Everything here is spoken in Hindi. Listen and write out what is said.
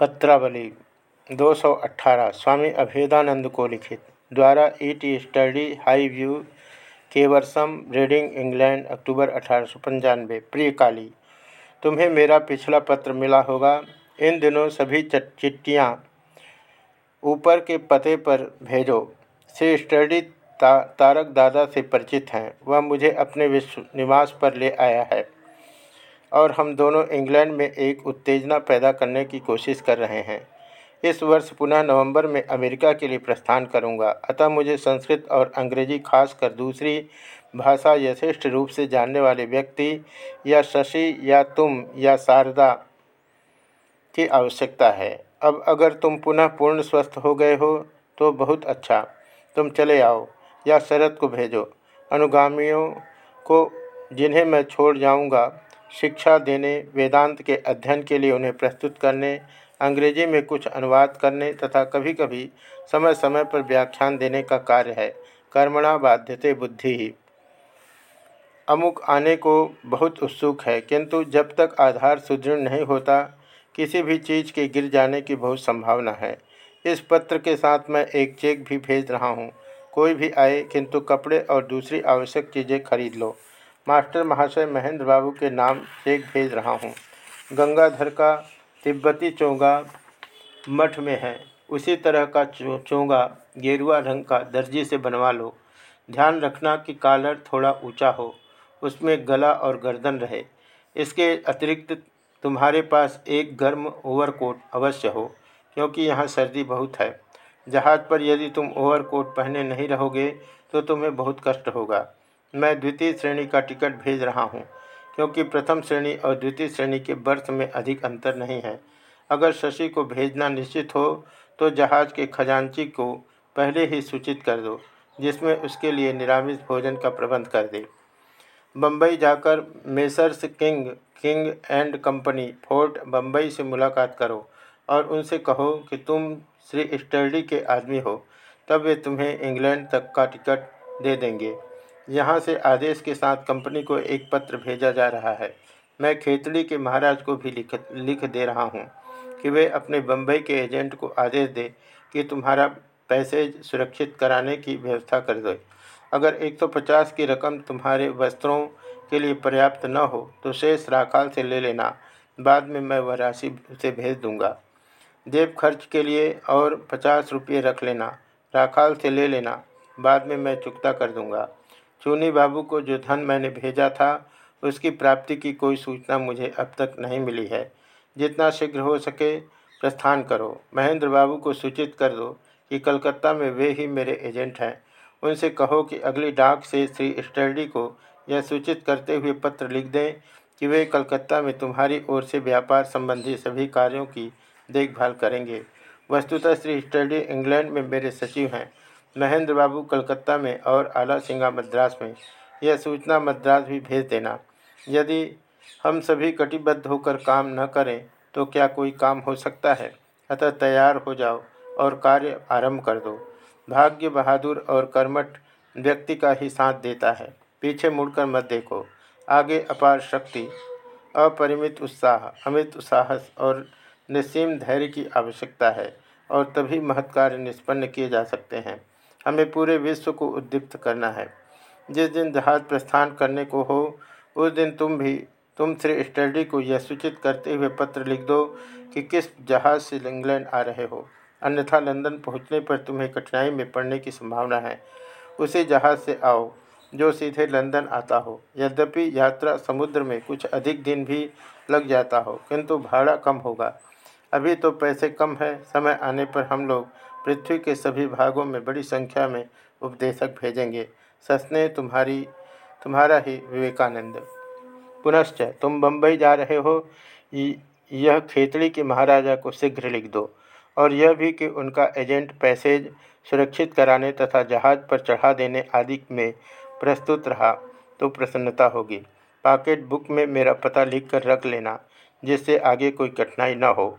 पत्रावली 218 स्वामी अभेदानंद को लिखित द्वारा E T Sturdy High View Caversham Reading England अक्टूबर अठारह प्रिय काली तुम्हें मेरा पिछला पत्र मिला होगा। इन दिनों सभी चिट्ठियाँ ऊपर के पते पर भेजो। श्री स्टडी ता, तारक दादा से परिचित हैं। वह मुझे अपने विश्व निवास पर ले आया है। और हम दोनों इंग्लैंड में एक उत्तेजना पैदा करने की कोशिश कर रहे हैं। इस वर्ष पुनः नवंबर में अमेरिका के लिए प्रस्थान करूँगा। अतः मुझे संस्कृत और अंग्रेज़ी खासकर दूसरी भाषा यथेष्ट रूप से जानने वाले व्यक्ति या शशि या तुम या शारदा की आवश्यकता है। अब अगर तुम पुनः पूर्ण स्वस्थ हो गए हो तो बहुत अच्छा। तुम चले आओ या शरद को भेजो। अनुगामियों को जिन्हें मैं छोड़ जाऊँगा शिक्षा देने, वेदांत के अध्ययन के लिए उन्हें प्रस्तुत करने, अंग्रेज़ी में कुछ अनुवाद करने तथा कभी कभी समय समय पर व्याख्यान देने का कार्य है। कर्मणा बाध्यते बुद्धि। ही अमुक आने को बहुत उत्सुक है, किंतु जब तक आधार सुदृढ़ नहीं होता, किसी भी चीज़ के गिर जाने की बहुत संभावना है। इस पत्र के साथ मैं एक चेक भी भेज रहा हूँ। कोई भी आए, किंतु कपड़े और दूसरी आवश्यक चीज़ें खरीद लो। मास्टर महाशय महेंद्र बाबू के नाम चेक भेज रहा हूँ। गंगाधर का तिब्बती चोंगा मठ में है। उसी तरह का चो, चोंगा गेरुआ रंग का दर्जी से बनवा लो। ध्यान रखना कि कॉलर थोड़ा ऊँचा हो। उसमें गला और गर्दन रहे। इसके अतिरिक्त तुम्हारे पास एक गर्म ओवरकोट अवश्य हो क्योंकि यहाँ सर्दी बहुत है। जहाज़ पर यदि तुम ओवरकोट पहने नहीं रहोगे तो तुम्हें बहुत कष्ट होगा। मैं द्वितीय श्रेणी का टिकट भेज रहा हूँ, क्योंकि प्रथम श्रेणी और द्वितीय श्रेणी के बर्थ में अधिक अंतर नहीं है। अगर शशि को भेजना निश्चित हो तो जहाज़ के खजांची को पहले ही सूचित कर दो, जिसमें उसके लिए निरामिष भोजन का प्रबंध कर दे। बम्बई जाकर Messrs King King and Company Fort Bombay से मुलाकात करो और उनसे कहो कि तुम श्री स्टर्डी के आदमी हो, तब वे तुम्हें इंग्लैंड तक का टिकट दे देंगे। यहाँ से आदेश के साथ कंपनी को एक पत्र भेजा जा रहा है। मैं खेतड़ी के महाराज को भी लिख लिख दे रहा हूँ कि वे अपने बम्बई के एजेंट को आदेश दे कि तुम्हारा पैसे सुरक्षित कराने की व्यवस्था कर दो। अगर 150 की रकम तुम्हारे वस्त्रों के लिए पर्याप्त न हो तो शेष राखाल से ले लेना। बाद में मैं वह राशि उसे भेज दूँगा। जेब खर्च के लिए और पचास रुपये रख लेना। राखाल से ले लेना। बाद में मैं चुकता कर दूँगा। चूनी बाबू को जो धन मैंने भेजा था, उसकी प्राप्ति की कोई सूचना मुझे अब तक नहीं मिली है। जितना शीघ्र हो सके प्रस्थान करो। महेंद्र बाबू को सूचित कर दो कि कलकत्ता में वे ही मेरे एजेंट हैं। उनसे कहो कि अगली डाक से श्री स्टर्डी को यह सूचित करते हुए पत्र लिख दें कि वे कलकत्ता में तुम्हारी ओर से व्यापार संबंधी सभी कार्यों की देखभाल करेंगे। वस्तुतः श्री स्टर्डी इंग्लैंड में मेरे सचिव हैं। महेंद्र बाबू कलकत्ता में और आला सिंगा मद्रास में। यह सूचना मद्रास भी भेज देना। यदि हम सभी कटिबद्ध होकर काम न करें तो क्या कोई काम हो सकता है? अतः तैयार हो जाओ और कार्य आरंभ कर दो। भाग्य बहादुर और कर्मठ व्यक्ति का ही साथ देता है। पीछे मुड़कर मत देखो। आगे अपार शक्ति, अपरिमित उत्साह, अमित साहस और निस्सीम धैर्य की आवश्यकता है और तभी महत्कार निष्पन्न किए जा सकते हैं। हमें पूरे विश्व को उद्दीप्त करना है। जिस दिन जहाज़ प्रस्थान करने को हो, उस दिन तुम भी, तुम श्री स्टडी को यह सूचित करते हुए पत्र लिख दो कि किस जहाज़ से इंग्लैंड आ रहे हो। अन्यथा लंदन पहुँचने पर तुम्हें कठिनाई में पड़ने की संभावना है। उसी जहाज़ से आओ, जो सीधे लंदन आता हो। यद्यपि यात्रा समुद्र में कुछ अधिक दिन भी लग जाता हो, किंतु भाड़ा कम होगा। अभी तो पैसे कम है, समय आने पर हम लोग पृथ्वी के सभी भागों में बड़ी संख्या में उपदेशक भेजेंगे। सस्ने तुम्हारी, तुम्हारा ही विवेकानंद। पुनश्च तुम बम्बई जा रहे हो यह खेतड़ी के महाराजा को शीघ्र लिख दो और यह भी कि उनका एजेंट पैसेज सुरक्षित कराने तथा जहाज़ पर चढ़ा देने आदि में प्रस्तुत रहा तो प्रसन्नता होगी। पॉकेट बुक में मेरा पता लिख कर रख लेना, जिससे आगे कोई कठिनाई न हो।